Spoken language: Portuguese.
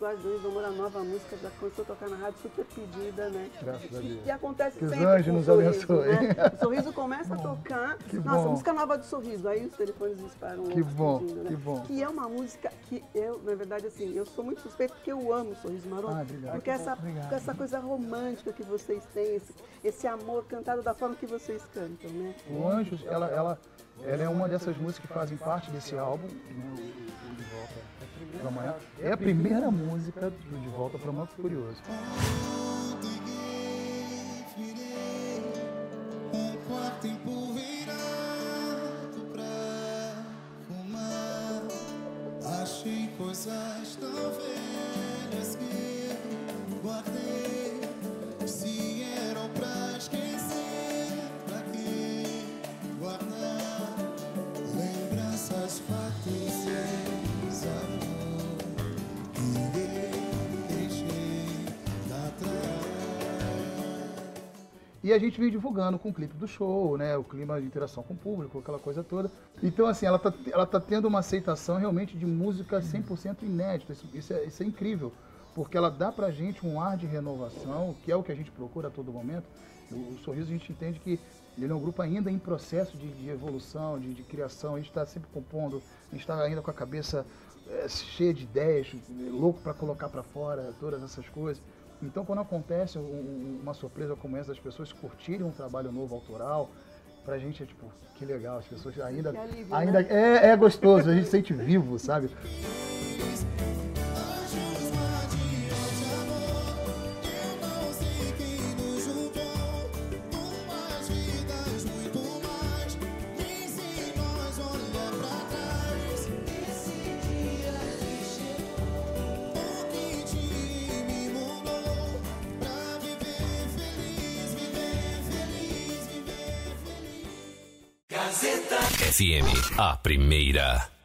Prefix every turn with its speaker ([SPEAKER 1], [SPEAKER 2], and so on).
[SPEAKER 1] Guardiões do Amor, a nova música já começou a tocar na rádio, super pedida, né?
[SPEAKER 2] Graças a Deus.
[SPEAKER 1] E acontece
[SPEAKER 2] Que os
[SPEAKER 1] sempre
[SPEAKER 2] anjos
[SPEAKER 1] com o
[SPEAKER 2] nos
[SPEAKER 1] sorriso,
[SPEAKER 2] abençoem.
[SPEAKER 1] né? O sorriso começa a tocar.
[SPEAKER 2] Que
[SPEAKER 1] Nossa,
[SPEAKER 2] bom.
[SPEAKER 1] música nova do sorriso. Aí os telefones disparam
[SPEAKER 2] Que bom,
[SPEAKER 1] pedindo, né?
[SPEAKER 2] que bom.
[SPEAKER 1] Que é uma música que eu, na verdade, assim, eu sou muito suspeito porque eu amo o Sorriso Maroto.
[SPEAKER 2] Ah, obrigado.
[SPEAKER 1] Porque essa,
[SPEAKER 2] Obrigado.
[SPEAKER 1] essa coisa romântica que vocês têm, esse, esse amor cantado da forma que vocês cantam, né?
[SPEAKER 2] O Anjos, ela, ela, ela é uma dessas músicas que fazem parte desse álbum, né, o, o Volta para Amanhã. É a primeira música do De Volta para Amanhã Curioso.
[SPEAKER 3] Um quarto empoeirado pra fumar. Achei coisas tão velhas que E
[SPEAKER 2] a gente vem divulgando com o clipe do show, né? O clima de interação com o público, aquela coisa toda. Então, assim, ela tá, ela tá tendo uma aceitação realmente de música 100% inédita. Isso, isso, é, isso é incrível, porque ela dá pra gente um ar de renovação, que é o que a gente procura a todo momento. O, o Sorriso, a gente entende que ele é um grupo ainda em processo de, de evolução, de, de criação. A gente está sempre compondo, a gente está ainda com a cabeça é, cheia de ideias, louco para colocar para fora todas essas coisas. Então, quando acontece um- um- uma surpresa como essa, das pessoas curtirem um trabalho novo, autoral, pra gente é tipo, que legal, as pessoas ainda.
[SPEAKER 1] Alívio,
[SPEAKER 2] ainda
[SPEAKER 1] né?
[SPEAKER 2] é, é gostoso, a gente se sente vivo, sabe?
[SPEAKER 3] Feliz.
[SPEAKER 4] FM, a primeira.